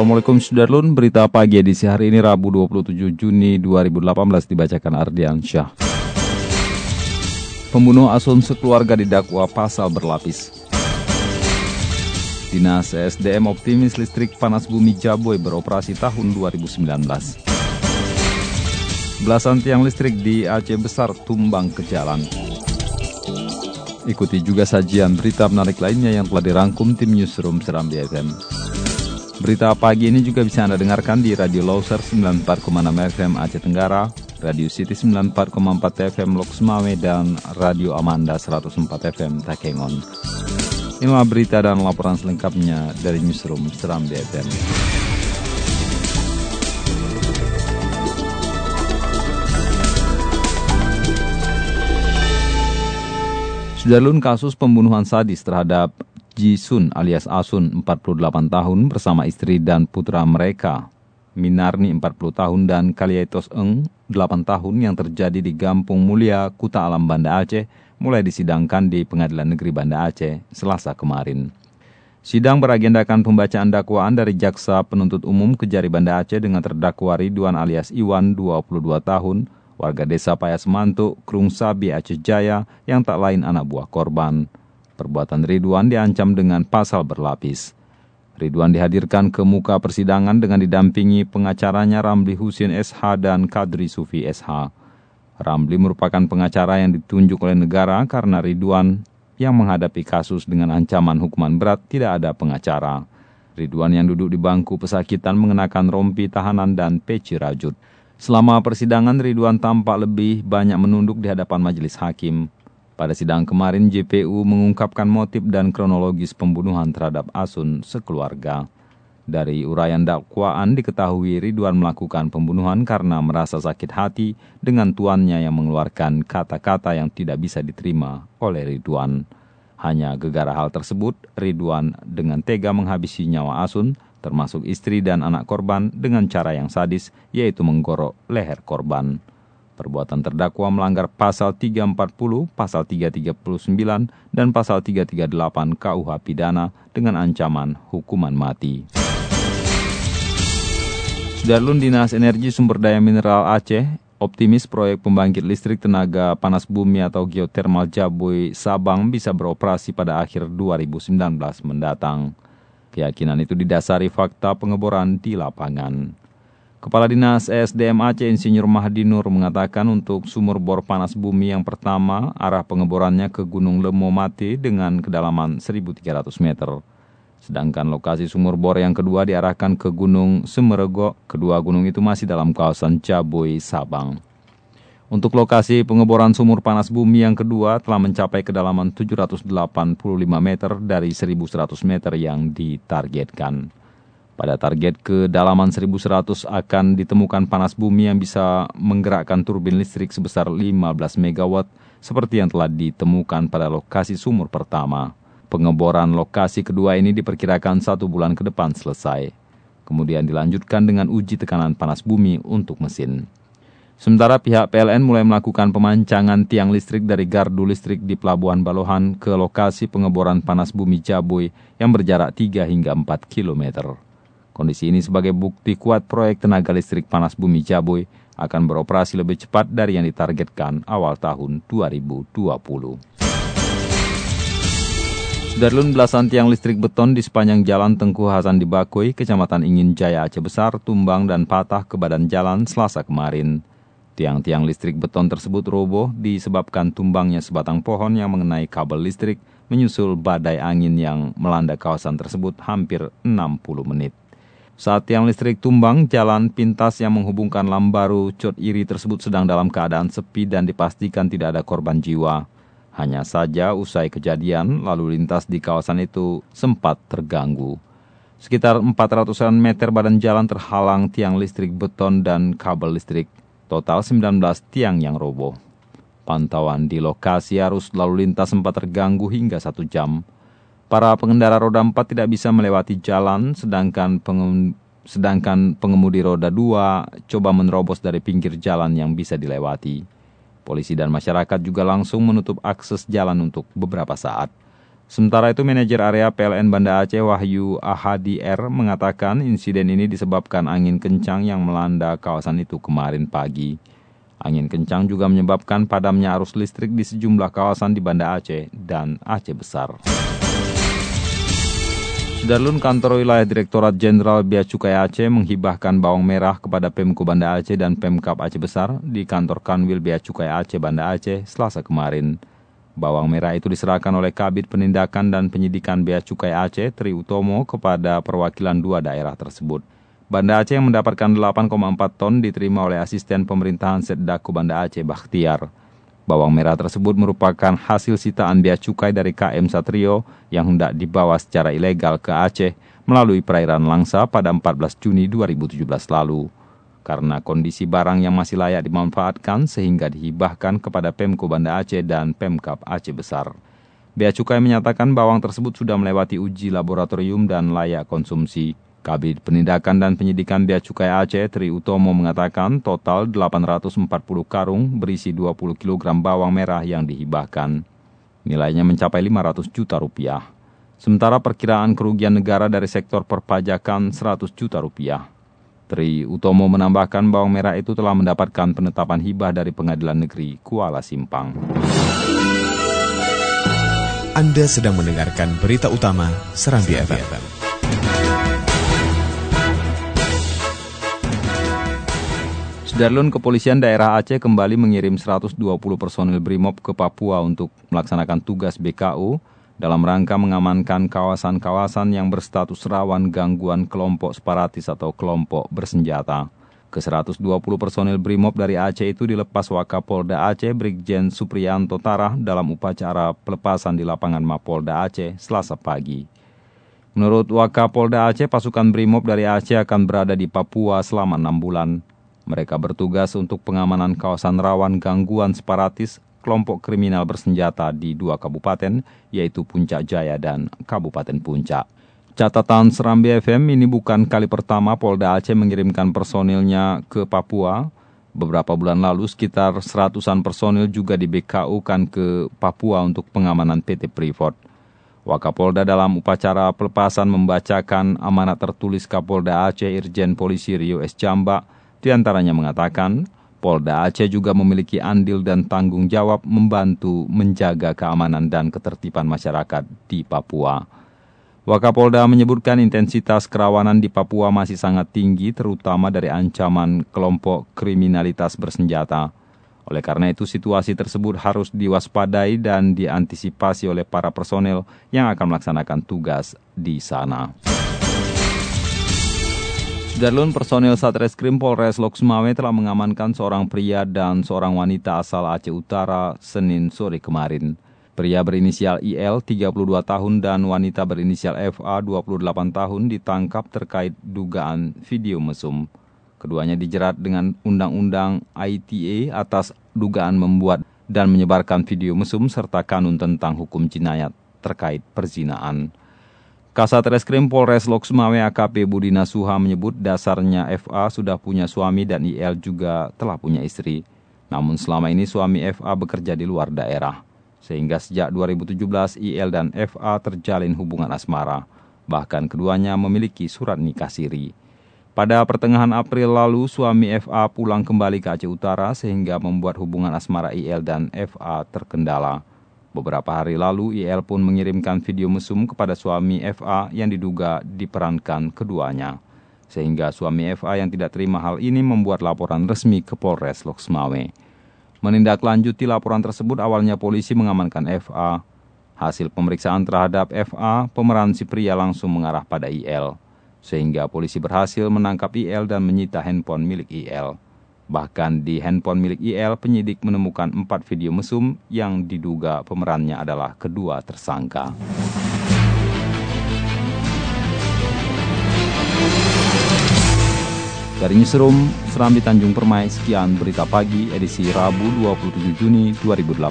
Assalamualaikum Sudarlun, berita pagi edisi hari ini Rabu 27 Juni 2018 dibacakan Ardian Syah. Pembunuh Asun sekeluarga didakwa pasal berlapis. Dinas SDM optimis listrik panas bumi Jaboy beroperasi tahun 2019. Belasan tiang listrik di Aceh Besar tumbang ke jalan. Ikuti juga sajian berita menarik lainnya yang telah dirangkum tim Newsroom Seram BFM. Berita pagi ini juga bisa Anda dengarkan di Radio Loser 94,6 FM Aceh Tenggara, Radio City 94,4 FM Lok Semawe, dan Radio Amanda 104 FM Takengon. Inilah berita dan laporan selengkapnya dari Newsroom Seram BFM. Sudarlun kasus pembunuhan sadis terhadap Jisun alias Asun 48 tahun bersama istri dan putra mereka. Minarni 40 tahun dan Kaliaitos Eng 8 tahun yang terjadi di Gampung Mulia, Kuta Alam Banda Aceh mulai disidangkan di Pengadilan Negeri Banda Aceh selasa kemarin. Sidang beragendakan pembacaan dakwaan dari Jaksa Penuntut Umum Kejari Banda Aceh dengan terdakwa Ridwan alias Iwan 22 tahun, warga desa Payas Mantuk, Krung Sabi Aceh Jaya yang tak lain anak buah korban. Perbuatan Ridwan diancam dengan pasal berlapis. Ridwan dihadirkan ke muka persidangan dengan didampingi pengacaranya Ramli Husin SH dan Kadri Sufi SH. Ramli merupakan pengacara yang ditunjuk oleh negara karena Ridwan yang menghadapi kasus dengan ancaman hukuman berat tidak ada pengacara. Ridwan yang duduk di bangku pesakitan mengenakan rompi tahanan dan peci rajut. Selama persidangan, Ridwan tampak lebih banyak menunduk di hadapan majelis hakim. Pada sidang kemarin, JPU mengungkapkan motif dan kronologis pembunuhan terhadap Asun sekeluarga. Dari uraian dakwaan diketahui Ridwan melakukan pembunuhan karena merasa sakit hati dengan tuannya yang mengeluarkan kata-kata yang tidak bisa diterima oleh Ridwan. Hanya gegara hal tersebut, Ridwan dengan tega menghabisi nyawa Asun, termasuk istri dan anak korban dengan cara yang sadis, yaitu menggorok leher korban. Perbuatan terdakwa melanggar pasal 340, pasal 339, dan pasal 338 KUH pidana dengan ancaman hukuman mati. Sudarlun Dinas Energi Sumber Daya Mineral Aceh optimis proyek pembangkit listrik tenaga panas bumi atau geotermal Jaboy Sabang bisa beroperasi pada akhir 2019 mendatang. Keyakinan itu didasari fakta pengeboran di lapangan. Kepala Dinas ESDM Aceh Insinyur Mahdi Nur mengatakan untuk sumur bor panas bumi yang pertama, arah pengeborannya ke Gunung Lemo Mati dengan kedalaman 1.300 meter. Sedangkan lokasi sumur bor yang kedua diarahkan ke Gunung Semerego, kedua gunung itu masih dalam kawasan Caboy, Sabang. Untuk lokasi pengeboran sumur panas bumi yang kedua telah mencapai kedalaman 785 meter dari 1.100 meter yang ditargetkan. Pada target kedalaman 1100 akan ditemukan panas bumi yang bisa menggerakkan turbin listrik sebesar 15 MW seperti yang telah ditemukan pada lokasi sumur pertama. Pengeboran lokasi kedua ini diperkirakan satu bulan ke depan selesai. Kemudian dilanjutkan dengan uji tekanan panas bumi untuk mesin. Sementara pihak PLN mulai melakukan pemancangan tiang listrik dari gardu listrik di Pelabuhan Balohan ke lokasi pengeboran panas bumi Jaboy yang berjarak 3 hingga 4 kilometer. Kondisi ini sebagai bukti kuat proyek tenaga listrik panas bumi Jaboy akan beroperasi lebih cepat dari yang ditargetkan awal tahun 2020. Darlun belasan tiang listrik beton di sepanjang jalan Tengku Hasan di Bakoi, Kecamatan Ingin Jaya Aceh Besar, tumbang dan patah ke badan jalan selasa kemarin. Tiang-tiang listrik beton tersebut roboh disebabkan tumbangnya sebatang pohon yang mengenai kabel listrik menyusul badai angin yang melanda kawasan tersebut hampir 60 menit. Saat tiang listrik tumbang, jalan pintas yang menghubungkan Lambaru Cot Iri tersebut sedang dalam keadaan sepi dan dipastikan tidak ada korban jiwa. Hanya saja usai kejadian, lalu lintas di kawasan itu sempat terganggu. Sekitar 400-an meter badan jalan terhalang tiang listrik beton dan kabel listrik. Total 19 tiang yang roboh. Pantauan di lokasi arus lalu lintas sempat terganggu hingga satu jam. Para pengendara roda 4 tidak bisa melewati jalan, sedangkan sedangkan pengemudi roda 2 coba menerobos dari pinggir jalan yang bisa dilewati. Polisi dan masyarakat juga langsung menutup akses jalan untuk beberapa saat. Sementara itu, manajer area PLN Banda Aceh Wahyu Ahadi R mengatakan insiden ini disebabkan angin kencang yang melanda kawasan itu kemarin pagi. Angin kencang juga menyebabkan padamnya arus listrik di sejumlah kawasan di Banda Aceh dan Aceh Besar. Darlun Kantor Wilayah Direktorat Jenderal Bea Cukai Aceh menghibahkan bawang merah kepada Pemko Banda Aceh dan Pemkap Aceh Besar di kantor Kanwil Bea Cukai Aceh Banda Aceh selasa kemarin. Bawang merah itu diserahkan oleh Kabit Penindakan dan Penyidikan Bea Cukai Aceh Tri Utomo kepada perwakilan dua daerah tersebut. Banda Aceh yang mendapatkan 8,4 ton diterima oleh asisten pemerintahan Setdako Banda Aceh Bakhtiar. Bawang merah tersebut merupakan hasil sitaan bea cukai dari KM Satrio yang hendak dibawa secara ilegal ke Aceh melalui perairan Langsa pada 14 Juni 2017 lalu. Karena kondisi barang yang masih layak dimanfaatkan sehingga dihibahkan kepada Pemko Banda Aceh dan Pemkap Aceh Besar. Bea Cukai menyatakan bawang tersebut sudah melewati uji laboratorium dan layak konsumsi. Kabit Penindakan dan Penyidikan Bea Cukai Aceh Tri Utomo mengatakan total 840 karung berisi 20 kg bawang merah yang dihibahkan. Nilainya mencapai 500 juta rupiah. Sementara perkiraan kerugian negara dari sektor perpajakan 100 juta rupiah. Tri Utomo menambahkan bawang merah itu telah mendapatkan penetapan hibah dari Pengadilan Negeri Kuala Simpang. Anda sedang mendengarkan berita utama Serambi FM. Darlun Kepolisian Daerah Aceh kembali mengirim 120 personil BRIMOB ke Papua untuk melaksanakan tugas BKU dalam rangka mengamankan kawasan-kawasan yang berstatus rawan gangguan kelompok separatis atau kelompok bersenjata. Ke 120 personil BRIMOB dari Aceh itu dilepas Wakapolda Aceh Brigjen Supriyanto Tarah dalam upacara pelepasan di lapangan Mapolda Aceh selasa pagi. Menurut Wakapolda Aceh, pasukan BRIMOB dari Aceh akan berada di Papua selama enam bulan. Mereka bertugas untuk pengamanan kawasan rawan gangguan separatis kelompok kriminal bersenjata di dua kabupaten, yaitu Puncak Jaya dan Kabupaten Puncak. Catatan Serambi FM ini bukan kali pertama Polda Aceh mengirimkan personilnya ke Papua. Beberapa bulan lalu sekitar seratusan personil juga di BKU kan ke Papua untuk pengamanan PT Freeport. Wakapolda dalam upacara pelepasan membacakan amanat tertulis Kapolda Aceh Irjen Polisi Rio S. Jambak di antaranya mengatakan, Polda Aceh juga memiliki andil dan tanggung jawab membantu menjaga keamanan dan ketertiban masyarakat di Papua. Wakapolda menyebutkan intensitas kerawanan di Papua masih sangat tinggi terutama dari ancaman kelompok kriminalitas bersenjata. Oleh karena itu situasi tersebut harus diwaspadai dan diantisipasi oleh para personel yang akan melaksanakan tugas di sana. Darlun personil Satreskrim Polres Loksmawe telah mengamankan seorang pria dan seorang wanita asal Aceh Utara Senin sore kemarin. Pria berinisial IL 32 tahun dan wanita berinisial FA 28 tahun ditangkap terkait dugaan video mesum. Keduanya dijerat dengan Undang-Undang ITE atas dugaan membuat dan menyebarkan video mesum serta kanun tentang hukum jinayat terkait perzinaan. Kasat Reskrim Polres Loksmawe AKP Budi Nasuha menyebut dasarnya FA sudah punya suami dan IL juga telah punya istri. Namun selama ini suami FA bekerja di luar daerah. Sehingga sejak 2017 IL dan FA terjalin hubungan asmara. Bahkan keduanya memiliki surat nikah siri. Pada pertengahan April lalu, suami FA pulang kembali ke Aceh Utara sehingga membuat hubungan asmara IL dan FA terkendala. Beberapa hari lalu, IL pun mengirimkan video mesum kepada suami FA yang diduga diperankan keduanya. Sehingga suami FA yang tidak terima hal ini membuat laporan resmi ke Polres Loksmawe. Menindaklanjuti laporan tersebut, awalnya polisi mengamankan FA. Hasil pemeriksaan terhadap FA, pemeran si pria langsung mengarah pada IL. Sehingga polisi berhasil menangkap IL dan menyita handphone milik IL. Bahkan di handphone milik IL, penyidik menemukan empat video mesum yang diduga pemerannya adalah kedua tersangka. Dari Newsroom, Serambi Tanjung Permai, sekian berita pagi edisi Rabu 27 Juni 2018.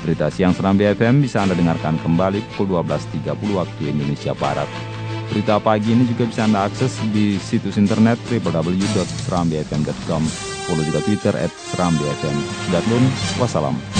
Berita siang Serambi FM bisa Anda dengarkan kembali pukul 12.30 waktu Indonesia Barat. Berita pagi ini juga bisa Anda akses di situs internet www.serambifm.com. Follow juga Twitter at Serambi FM. Sudah wassalam.